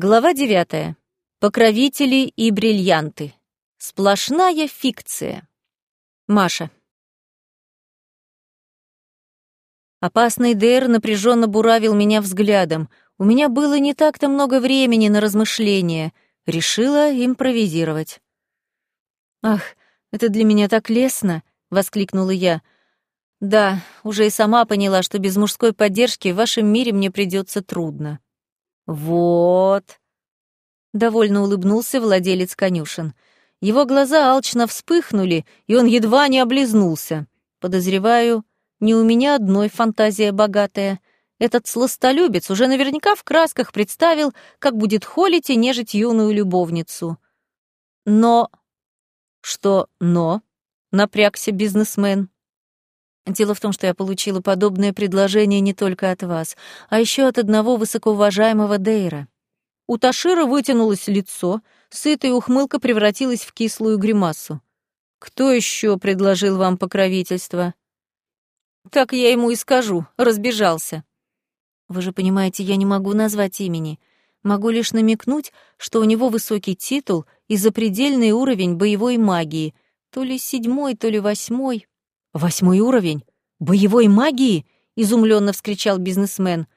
Глава девятая. Покровители и бриллианты. Сплошная фикция. Маша. Опасный Дэр напряженно буравил меня взглядом. У меня было не так-то много времени на размышления. Решила импровизировать. «Ах, это для меня так лестно!» — воскликнула я. «Да, уже и сама поняла, что без мужской поддержки в вашем мире мне придется трудно». «Вот!» — довольно улыбнулся владелец конюшен. Его глаза алчно вспыхнули, и он едва не облизнулся. Подозреваю, не у меня одной фантазия богатая. Этот сластолюбец уже наверняка в красках представил, как будет холить и нежить юную любовницу. Но... Что «но»? — напрягся бизнесмен. Дело в том, что я получила подобное предложение не только от вас, а еще от одного высокоуважаемого Дейра. У Ташира вытянулось лицо, сытая ухмылка превратилась в кислую гримасу. «Кто еще предложил вам покровительство?» «Так я ему и скажу, разбежался». «Вы же понимаете, я не могу назвать имени. Могу лишь намекнуть, что у него высокий титул и запредельный уровень боевой магии, то ли седьмой, то ли восьмой. «Восьмой уровень? Боевой магии?» — изумленно вскричал бизнесмен.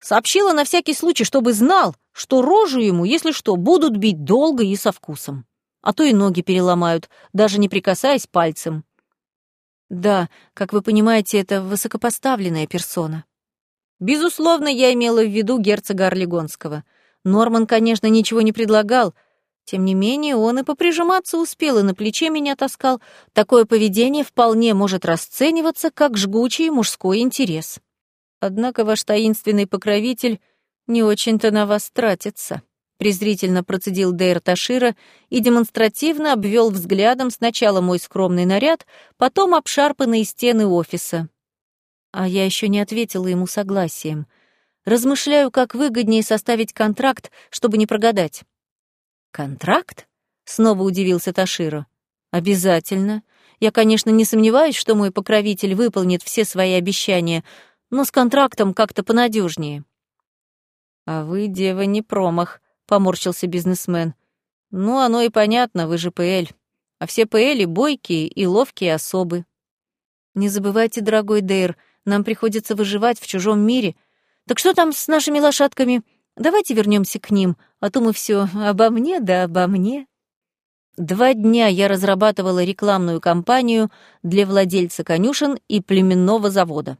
«Сообщила на всякий случай, чтобы знал, что рожу ему, если что, будут бить долго и со вкусом. А то и ноги переломают, даже не прикасаясь пальцем». «Да, как вы понимаете, это высокопоставленная персона». Безусловно, я имела в виду герцога Орлегонского. Норман, конечно, ничего не предлагал — тем не менее, он и поприжиматься успел, и на плече меня таскал. Такое поведение вполне может расцениваться как жгучий мужской интерес. Однако ваш таинственный покровитель не очень-то на вас тратится, презрительно процедил Дейр Ташира и демонстративно обвел взглядом сначала мой скромный наряд, потом обшарпанные стены офиса. А я еще не ответила ему согласием. Размышляю, как выгоднее составить контракт, чтобы не прогадать. «Контракт?» — снова удивился Таширо. «Обязательно. Я, конечно, не сомневаюсь, что мой покровитель выполнит все свои обещания, но с контрактом как-то понадежнее. «А вы, дева, не промах», — поморщился бизнесмен. «Ну, оно и понятно, вы же ПЛ. А все ПЛи бойкие и ловкие особы». «Не забывайте, дорогой Дейр, нам приходится выживать в чужом мире. Так что там с нашими лошадками?» Давайте вернемся к ним, а то мы все обо мне да обо мне. Два дня я разрабатывала рекламную кампанию для владельца конюшен и племенного завода.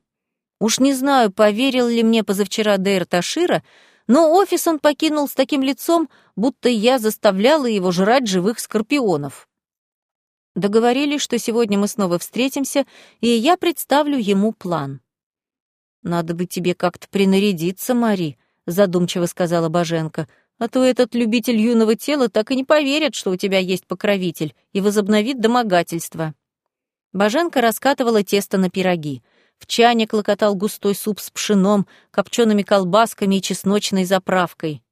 Уж не знаю, поверил ли мне позавчера Дейр Ташира, но офис он покинул с таким лицом, будто я заставляла его жрать живых скорпионов. Договорились, что сегодня мы снова встретимся, и я представлю ему план. «Надо бы тебе как-то принарядиться, Мари», задумчиво сказала Боженко. А то этот любитель юного тела так и не поверит, что у тебя есть покровитель, и возобновит домогательство. Боженко раскатывала тесто на пироги. В чане клокотал густой суп с пшеном, копчеными колбасками и чесночной заправкой.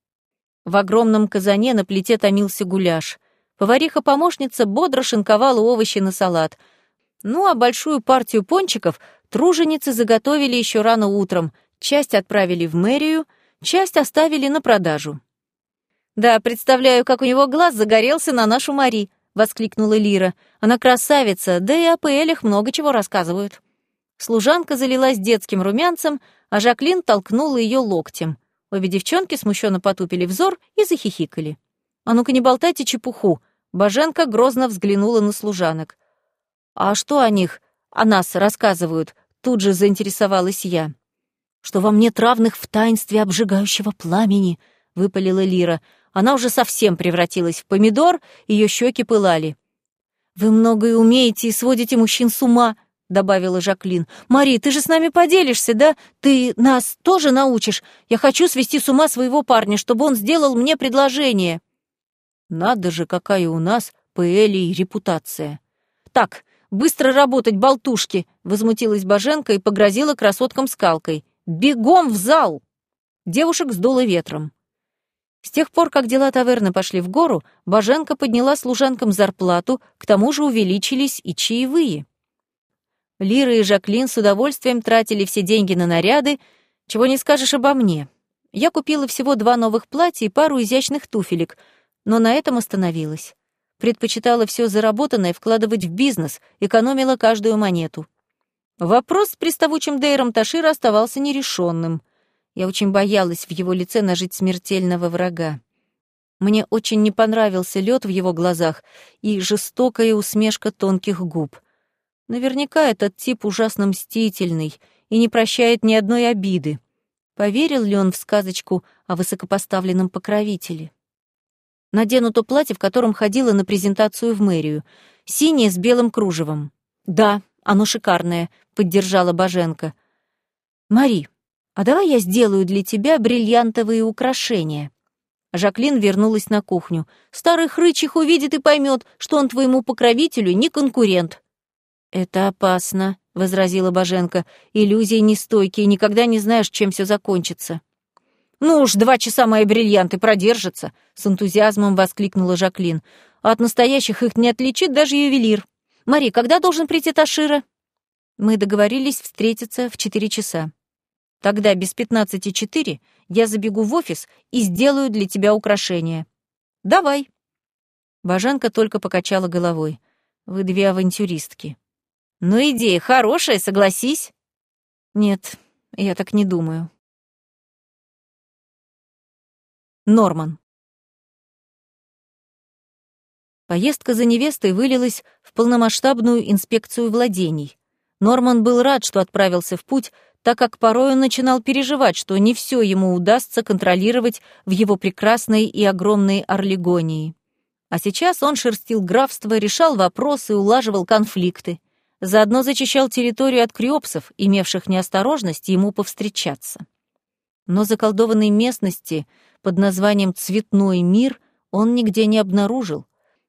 В огромном казане на плите томился гуляш. Повариха-помощница бодро шинковала овощи на салат. Ну а большую партию пончиков труженицы заготовили еще рано утром, часть отправили в мэрию, часть оставили на продажу. «Да, представляю, как у него глаз загорелся на нашу Мари», — воскликнула Лира. «Она красавица, да и о ПЛях много чего рассказывают». Служанка залилась детским румянцем, а Жаклин толкнула ее локтем. Обе девчонки смущенно потупили взор и захихикали. «А ну-ка не болтайте чепуху!» Боженка грозно взглянула на служанок. «А что о них, о нас рассказывают?» Тут же заинтересовалась я что вам нет равных в таинстве обжигающего пламени», — выпалила Лира. Она уже совсем превратилась в помидор, ее щеки пылали. «Вы многое умеете и сводите мужчин с ума», — добавила Жаклин. «Мари, ты же с нами поделишься, да? Ты нас тоже научишь? Я хочу свести с ума своего парня, чтобы он сделал мне предложение». «Надо же, какая у нас Пэлли репутация». «Так, быстро работать, болтушки!» — возмутилась Боженко и погрозила красоткам скалкой. Бегом в зал!» Девушек сдуло ветром. С тех пор, как дела таверны пошли в гору, Боженко подняла служанкам зарплату, к тому же увеличились и чаевые. Лира и Жаклин с удовольствием тратили все деньги на наряды, чего не скажешь обо мне. Я купила всего два новых платья и пару изящных туфелек, но на этом остановилась. Предпочитала все заработанное вкладывать в бизнес, экономила каждую монету. Вопрос с приставучим Дейром Ташира оставался нерешенным. Я очень боялась в его лице нажить смертельного врага. Мне очень не понравился лед в его глазах и жестокая усмешка тонких губ. Наверняка этот тип ужасно мстительный и не прощает ни одной обиды. Поверил ли он в сказочку о высокопоставленном покровителе? Надену то платье, в котором ходила на презентацию в мэрию. Синее с белым кружевом. Да, оно шикарное, поддержала Боженко. Мари, а давай я сделаю для тебя бриллиантовые украшения. Жаклин вернулась на кухню. Старый хрыч их увидит и поймет, что он твоему покровителю не конкурент. Это опасно, возразила Боженко. Иллюзии нестойкие, никогда не знаешь, чем все закончится. «Ну уж, два часа мои бриллианты продержатся!» — с энтузиазмом воскликнула Жаклин. «А от настоящих их не отличит даже ювелир. Мари, когда должен прийти Ташира?» Мы договорились встретиться в четыре часа. Тогда без пятнадцати четыре я забегу в офис и сделаю для тебя украшение. Давай. Бажанка только покачала головой. Вы две авантюристки. Ну, идея хорошая, согласись. Нет, я так не думаю. Норман. Поездка за невестой вылилась в полномасштабную инспекцию владений. Норман был рад, что отправился в путь, так как порой он начинал переживать, что не все ему удастся контролировать в его прекрасной и огромной Орлегонии. А сейчас он шерстил графство, решал вопросы, улаживал конфликты. Заодно зачищал территорию от криопсов, имевших неосторожность ему повстречаться. Но заколдованной местности под названием «Цветной мир» он нигде не обнаружил,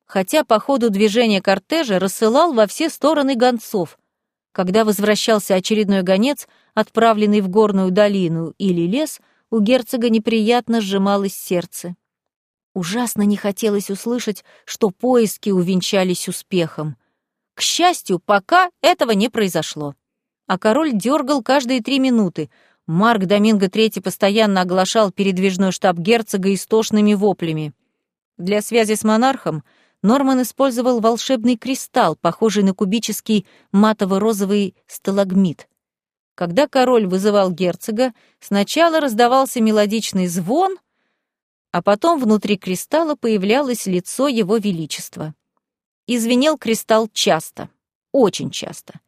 хотя по ходу движения кортежа рассылал во все стороны гонцов. Когда возвращался очередной гонец, отправленный в горную долину или лес, у герцога неприятно сжималось сердце. Ужасно не хотелось услышать, что поиски увенчались успехом. К счастью, пока этого не произошло. А король дергал каждые три минуты. Марк Доминго III постоянно оглашал передвижной штаб герцога истошными воплями. Для связи с монархом Норман использовал волшебный кристалл, похожий на кубический матово-розовый сталагмит. Когда король вызывал герцога, сначала раздавался мелодичный звон, а потом внутри кристалла появлялось лицо его величества. Извинел кристалл часто, очень часто.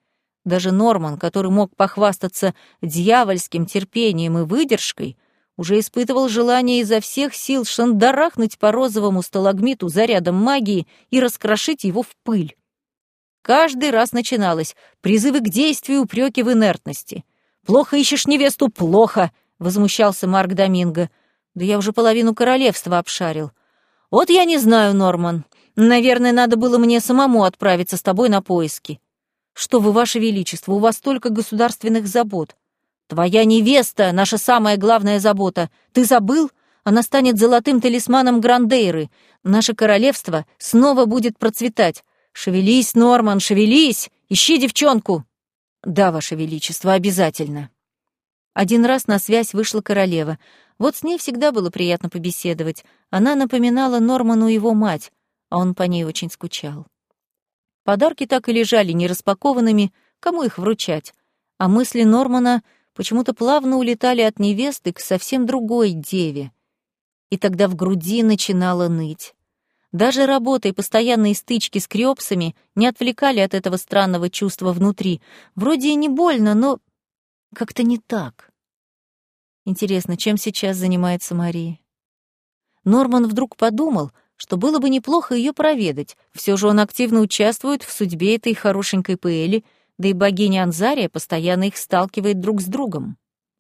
Даже Норман, который мог похвастаться дьявольским терпением и выдержкой, уже испытывал желание изо всех сил шандарахнуть по розовому сталагмиту зарядом магии и раскрошить его в пыль. Каждый раз начиналось призывы к действию, упреки в инертности. «Плохо ищешь невесту, плохо!» — возмущался Марк Доминго. «Да я уже половину королевства обшарил». «Вот я не знаю, Норман. Наверное, надо было мне самому отправиться с тобой на поиски». «Что вы, ваше величество, у вас столько государственных забот». «Твоя невеста — наша самая главная забота. Ты забыл? Она станет золотым талисманом Грандейры. Наше королевство снова будет процветать. «Шевелись, Норман, шевелись! Ищи девчонку!» «Да, Ваше Величество, обязательно». Один раз на связь вышла королева. Вот с ней всегда было приятно побеседовать. Она напоминала Норману его мать, а он по ней очень скучал. Подарки так и лежали нераспакованными, кому их вручать. А мысли Нормана почему-то плавно улетали от невесты к совсем другой деве. И тогда в груди начинало ныть. Даже работа и постоянные стычки с криопсами не отвлекали от этого странного чувства внутри. Вроде и не больно, но как-то не так. Интересно, чем сейчас занимается Мария? Норман вдруг подумал, что было бы неплохо ее проведать. Все же он активно участвует в судьбе этой хорошенькой Пэли, да и богиня Анзария постоянно их сталкивает друг с другом.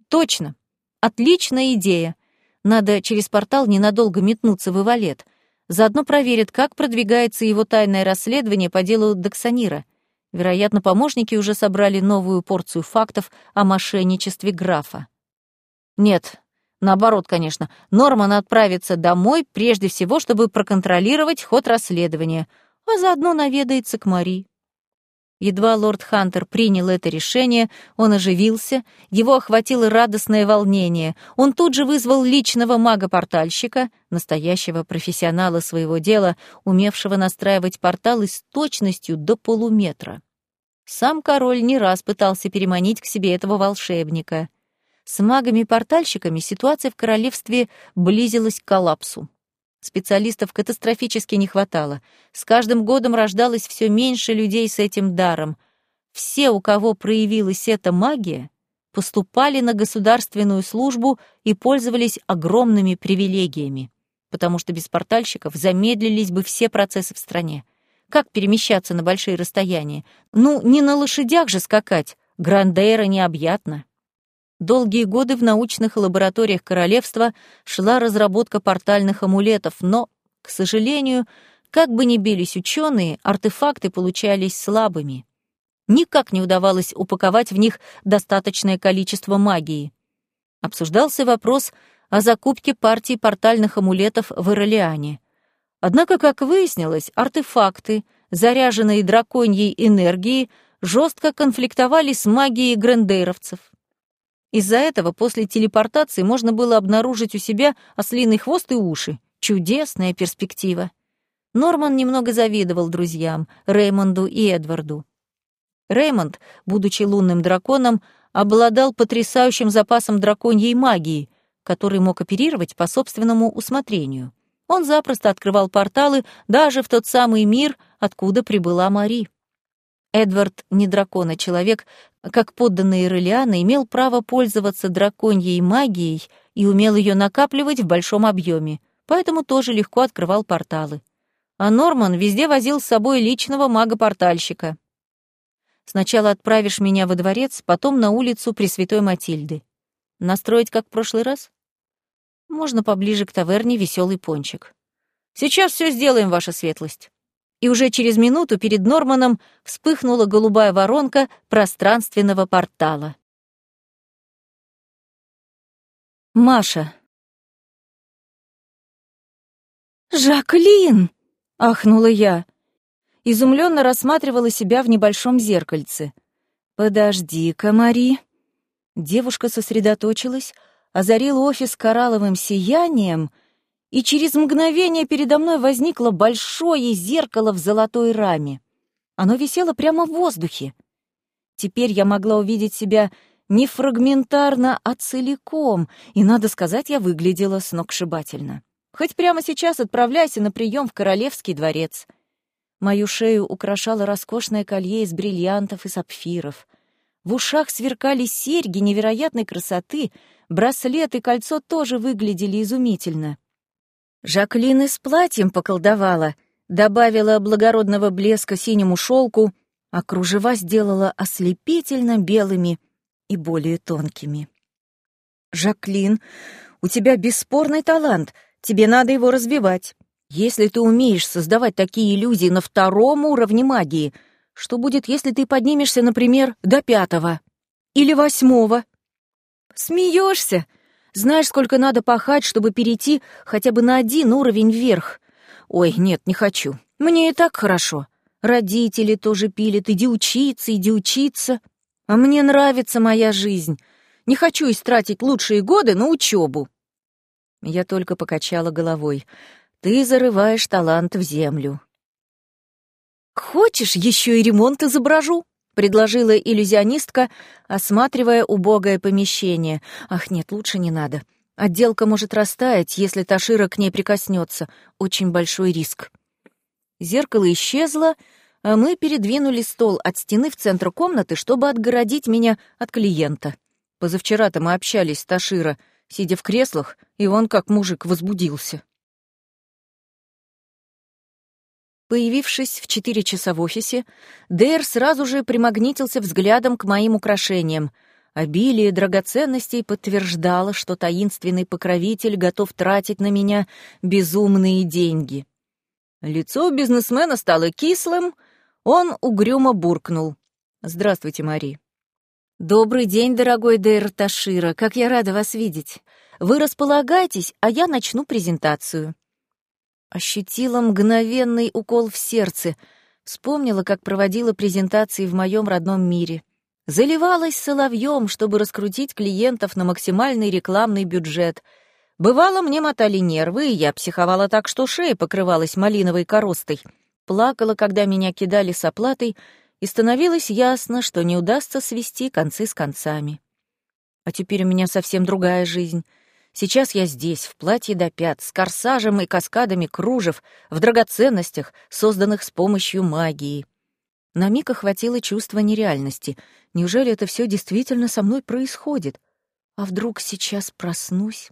Точно. Отличная идея. Надо через портал ненадолго метнуться в Ивалет — Заодно проверит, как продвигается его тайное расследование по делу Доксанира. Вероятно, помощники уже собрали новую порцию фактов о мошенничестве графа. Нет, наоборот, конечно. Норман отправится домой прежде всего, чтобы проконтролировать ход расследования, а заодно наведается к Мари. Едва лорд Хантер принял это решение, он оживился, его охватило радостное волнение. Он тут же вызвал личного мага-портальщика, настоящего профессионала своего дела, умевшего настраивать порталы с точностью до полуметра. Сам король не раз пытался переманить к себе этого волшебника. С магами-портальщиками ситуация в королевстве близилась к коллапсу. Специалистов катастрофически не хватало. С каждым годом рождалось все меньше людей с этим даром. Все, у кого проявилась эта магия, поступали на государственную службу и пользовались огромными привилегиями, потому что без портальщиков замедлились бы все процессы в стране. Как перемещаться на большие расстояния? Ну, не на лошадях же скакать. Грандейра необъятна. Долгие годы в научных лабораториях королевства шла разработка портальных амулетов, но, к сожалению, как бы ни бились ученые, артефакты получались слабыми. Никак не удавалось упаковать в них достаточное количество магии. Обсуждался вопрос о закупке партии портальных амулетов в Иролиане. Однако, как выяснилось, артефакты, заряженные драконьей энергией, жестко конфликтовали с магией грендейровцев. Из-за этого после телепортации можно было обнаружить у себя ослиный хвост и уши. Чудесная перспектива. Норман немного завидовал друзьям, Реймонду и Эдварду. Реймонд, будучи лунным драконом, обладал потрясающим запасом драконьей магии, который мог оперировать по собственному усмотрению. Он запросто открывал порталы даже в тот самый мир, откуда прибыла Мари. Эдвард не дракон, а человек, как подданный Ирелиана, имел право пользоваться драконьей магией и умел ее накапливать в большом объеме, поэтому тоже легко открывал порталы. А Норман везде возил с собой личного мага-портальщика. Сначала отправишь меня во дворец, потом на улицу Пресвятой Матильды. Настроить, как в прошлый раз? Можно поближе к таверне «Веселый пончик». Сейчас все сделаем, ваша светлость и уже через минуту перед Норманом вспыхнула голубая воронка пространственного портала. Маша. «Жаклин!» — ахнула я. Изумленно рассматривала себя в небольшом зеркальце. «Подожди-ка, Мари». Девушка сосредоточилась, озарила офис коралловым сиянием — и через мгновение передо мной возникло большое зеркало в золотой раме. Оно висело прямо в воздухе. Теперь я могла увидеть себя не фрагментарно, а целиком, и, надо сказать, я выглядела сногсшибательно. Хоть прямо сейчас отправляйся на прием в Королевский дворец. Мою шею украшало роскошное колье из бриллиантов и сапфиров. В ушах сверкали серьги невероятной красоты, браслет и кольцо тоже выглядели изумительно. Жаклин и с платьем поколдовала, добавила благородного блеска синему шелку, а кружева сделала ослепительно белыми и более тонкими. «Жаклин, у тебя бесспорный талант, тебе надо его развивать. Если ты умеешь создавать такие иллюзии на втором уровне магии, что будет, если ты поднимешься, например, до пятого или восьмого?» «Смеешься?» Знаешь, сколько надо пахать, чтобы перейти хотя бы на один уровень вверх? Ой, нет, не хочу. Мне и так хорошо. Родители тоже пилят, иди учиться, иди учиться. А мне нравится моя жизнь. Не хочу истратить лучшие годы на учебу. Я только покачала головой. Ты зарываешь талант в землю. Хочешь, еще и ремонт изображу? Предложила иллюзионистка, осматривая убогое помещение. Ах, нет, лучше не надо. Отделка может растаять, если Ташира к ней прикоснется. Очень большой риск. Зеркало исчезло, а мы передвинули стол от стены в центр комнаты, чтобы отгородить меня от клиента. Позавчера-то мы общались с Ташира, сидя в креслах, и он, как мужик, возбудился. Появившись в четыре часа в офисе, Дейр сразу же примагнитился взглядом к моим украшениям. Обилие драгоценностей подтверждало, что таинственный покровитель готов тратить на меня безумные деньги. Лицо бизнесмена стало кислым, он угрюмо буркнул. «Здравствуйте, Мари». «Добрый день, дорогой Дейр Ташира, как я рада вас видеть. Вы располагайтесь, а я начну презентацию». Ощутила мгновенный укол в сердце. Вспомнила, как проводила презентации в моем родном мире. Заливалась соловьем, чтобы раскрутить клиентов на максимальный рекламный бюджет. Бывало, мне мотали нервы, и я психовала так, что шея покрывалась малиновой коростой. Плакала, когда меня кидали с оплатой, и становилось ясно, что не удастся свести концы с концами. А теперь у меня совсем другая жизнь. Сейчас я здесь, в платье до пят, с корсажем и каскадами кружев, в драгоценностях, созданных с помощью магии. На миг охватило чувство нереальности. Неужели это все действительно со мной происходит? А вдруг сейчас проснусь?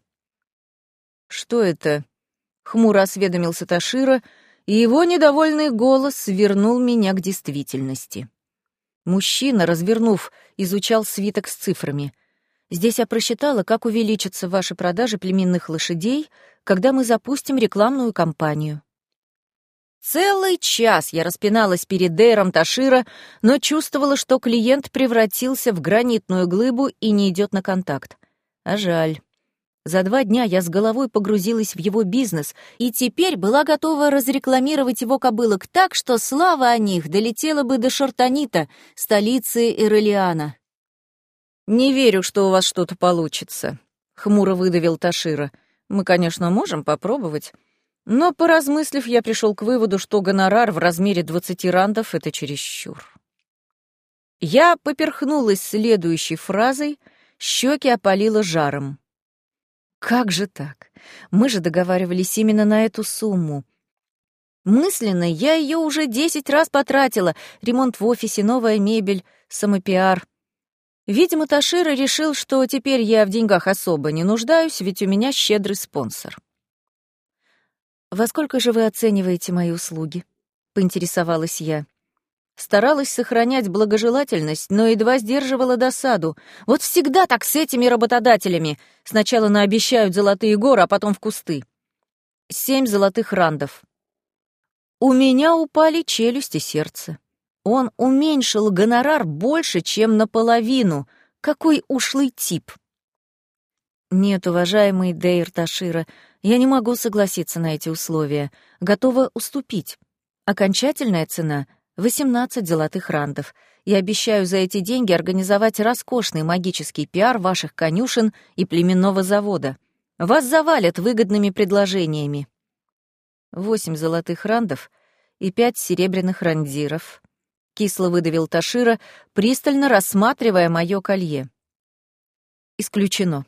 «Что это?» — хмуро осведомился Ташира, и его недовольный голос вернул меня к действительности. Мужчина, развернув, изучал свиток с цифрами — Здесь я просчитала, как увеличатся ваши продажи племенных лошадей, когда мы запустим рекламную кампанию. Целый час я распиналась перед Дейром Ташира, но чувствовала, что клиент превратился в гранитную глыбу и не идет на контакт. А жаль. За два дня я с головой погрузилась в его бизнес и теперь была готова разрекламировать его кобылок так, что слава о них долетела бы до Шартанита, столицы Ирелиана. «Не верю, что у вас что-то получится», — хмуро выдавил Ташира. «Мы, конечно, можем попробовать». Но, поразмыслив, я пришел к выводу, что гонорар в размере двадцати рандов — это чересчур. Я поперхнулась следующей фразой, щеки опалило жаром. «Как же так? Мы же договаривались именно на эту сумму. Мысленно я ее уже десять раз потратила. Ремонт в офисе, новая мебель, самопиар. Видимо, Ташира решил, что теперь я в деньгах особо не нуждаюсь, ведь у меня щедрый спонсор. «Во сколько же вы оцениваете мои услуги?» — поинтересовалась я. Старалась сохранять благожелательность, но едва сдерживала досаду. Вот всегда так с этими работодателями. Сначала наобещают золотые горы, а потом в кусты. Семь золотых рандов. У меня упали челюсти сердце. Он уменьшил гонорар больше, чем наполовину. Какой ушлый тип. Нет, уважаемый Дейр Ташира, я не могу согласиться на эти условия. Готова уступить. Окончательная цена — 18 золотых рандов. Я обещаю за эти деньги организовать роскошный магический пиар ваших конюшен и племенного завода. Вас завалят выгодными предложениями. Восемь золотых рандов и пять серебряных рандиров кисло выдавил Ташира, пристально рассматривая мое колье. Исключено.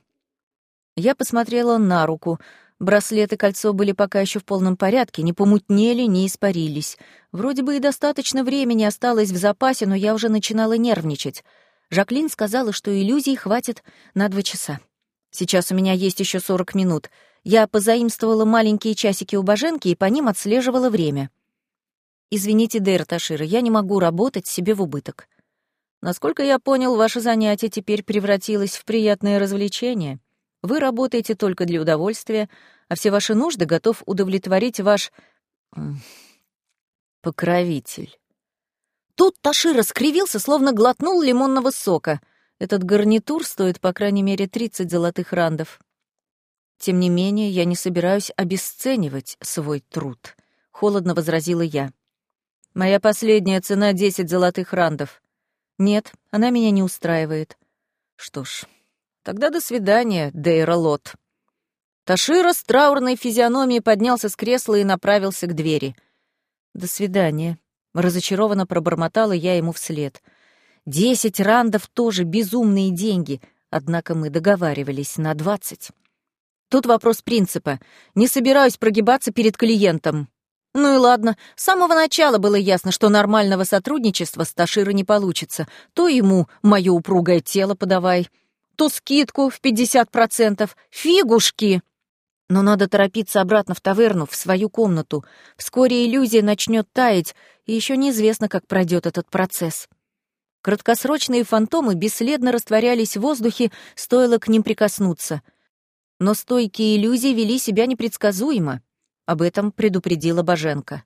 Я посмотрела на руку. Браслет и кольцо были пока еще в полном порядке, не помутнели, не испарились. Вроде бы и достаточно времени осталось в запасе, но я уже начинала нервничать. Жаклин сказала, что иллюзий хватит на два часа. Сейчас у меня есть еще сорок минут. Я позаимствовала маленькие часики у Боженки и по ним отслеживала время. «Извините, Дейр Ташира, я не могу работать себе в убыток. Насколько я понял, ваше занятие теперь превратилось в приятное развлечение. Вы работаете только для удовольствия, а все ваши нужды готов удовлетворить ваш... покровитель». Тут Ташира скривился, словно глотнул лимонного сока. Этот гарнитур стоит, по крайней мере, 30 золотых рандов. Тем не менее, я не собираюсь обесценивать свой труд, — холодно возразила я. Моя последняя цена — десять золотых рандов. Нет, она меня не устраивает. Что ж, тогда до свидания, Дейра Лот. Ташира с траурной физиономией поднялся с кресла и направился к двери. «До свидания», — разочарованно пробормотала я ему вслед. «Десять рандов тоже безумные деньги, однако мы договаривались на двадцать. Тут вопрос принципа. Не собираюсь прогибаться перед клиентом. Ну и ладно, с самого начала было ясно, что нормального сотрудничества с Таширо не получится. То ему мое упругое тело подавай, то скидку в 50%, фигушки. Но надо торопиться обратно в таверну, в свою комнату. Вскоре иллюзия начнет таять, и еще неизвестно, как пройдет этот процесс. Краткосрочные фантомы бесследно растворялись в воздухе, стоило к ним прикоснуться. Но стойкие иллюзии вели себя непредсказуемо. Об этом предупредила Боженко.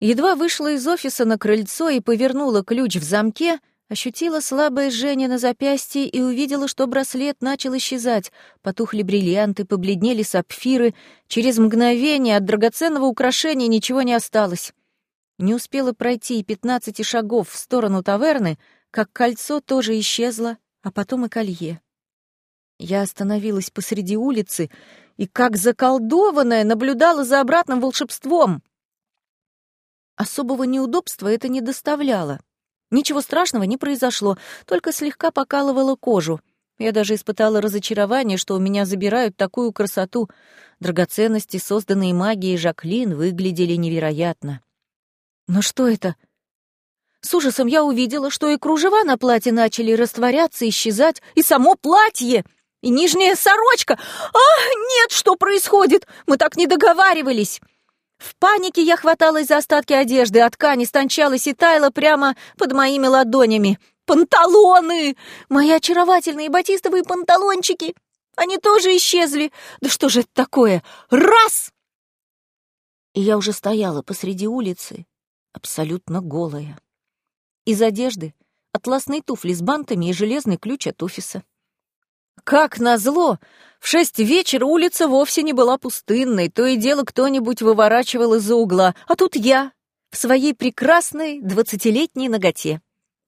Едва вышла из офиса на крыльцо и повернула ключ в замке, ощутила слабое жжение на запястье и увидела, что браслет начал исчезать. Потухли бриллианты, побледнели сапфиры. Через мгновение от драгоценного украшения ничего не осталось. Не успела пройти и пятнадцати шагов в сторону таверны, как кольцо тоже исчезло, а потом и колье. Я остановилась посреди улицы и, как заколдованная, наблюдала за обратным волшебством. Особого неудобства это не доставляло. Ничего страшного не произошло, только слегка покалывало кожу. Я даже испытала разочарование, что у меня забирают такую красоту. Драгоценности, созданные магией Жаклин, выглядели невероятно. Но что это? С ужасом я увидела, что и кружева на платье начали растворяться, исчезать, и само платье, и нижняя сорочка. А, нет, что происходит? Мы так не договаривались. В панике я хваталась за остатки одежды, а ткань истончалась и таяла прямо под моими ладонями. Панталоны! Мои очаровательные батистовые панталончики! Они тоже исчезли! Да что же это такое? Раз! И я уже стояла посреди улицы, абсолютно голая. Из одежды атласные туфли с бантами и железный ключ от офиса. Как назло! В шесть вечера улица вовсе не была пустынной, то и дело кто-нибудь выворачивал из-за угла, а тут я, в своей прекрасной двадцатилетней ноготе.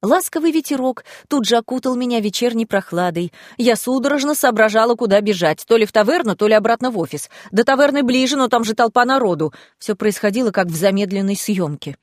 Ласковый ветерок тут же окутал меня вечерней прохладой. Я судорожно соображала, куда бежать, то ли в таверну, то ли обратно в офис. До таверны ближе, но там же толпа народу. Все происходило как в замедленной съемке.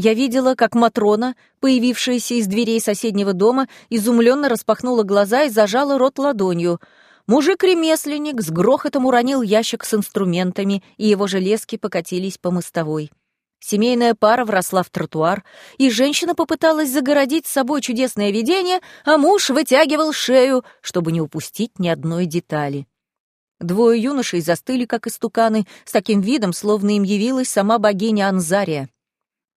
Я видела, как Матрона, появившаяся из дверей соседнего дома, изумленно распахнула глаза и зажала рот ладонью. Мужик-ремесленник с грохотом уронил ящик с инструментами, и его железки покатились по мостовой. Семейная пара вросла в тротуар, и женщина попыталась загородить с собой чудесное видение, а муж вытягивал шею, чтобы не упустить ни одной детали. Двое юношей застыли, как истуканы, с таким видом, словно им явилась сама богиня Анзария.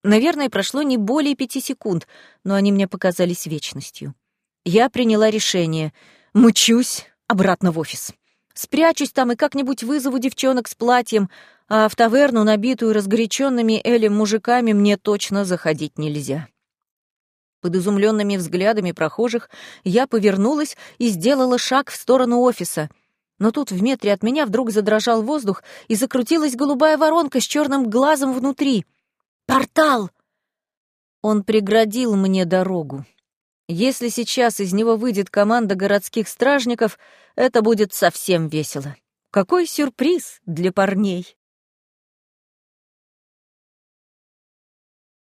Наверное, прошло не более пяти секунд, но они мне показались вечностью. Я приняла решение. Мчусь обратно в офис. Спрячусь там и как-нибудь вызову девчонок с платьем, а в таверну, набитую разгоряченными Элем мужиками, мне точно заходить нельзя. Под изумленными взглядами прохожих я повернулась и сделала шаг в сторону офиса. Но тут в метре от меня вдруг задрожал воздух и закрутилась голубая воронка с черным глазом внутри — Портал!» Он преградил мне дорогу. Если сейчас из него выйдет команда городских стражников, это будет совсем весело. Какой сюрприз для парней!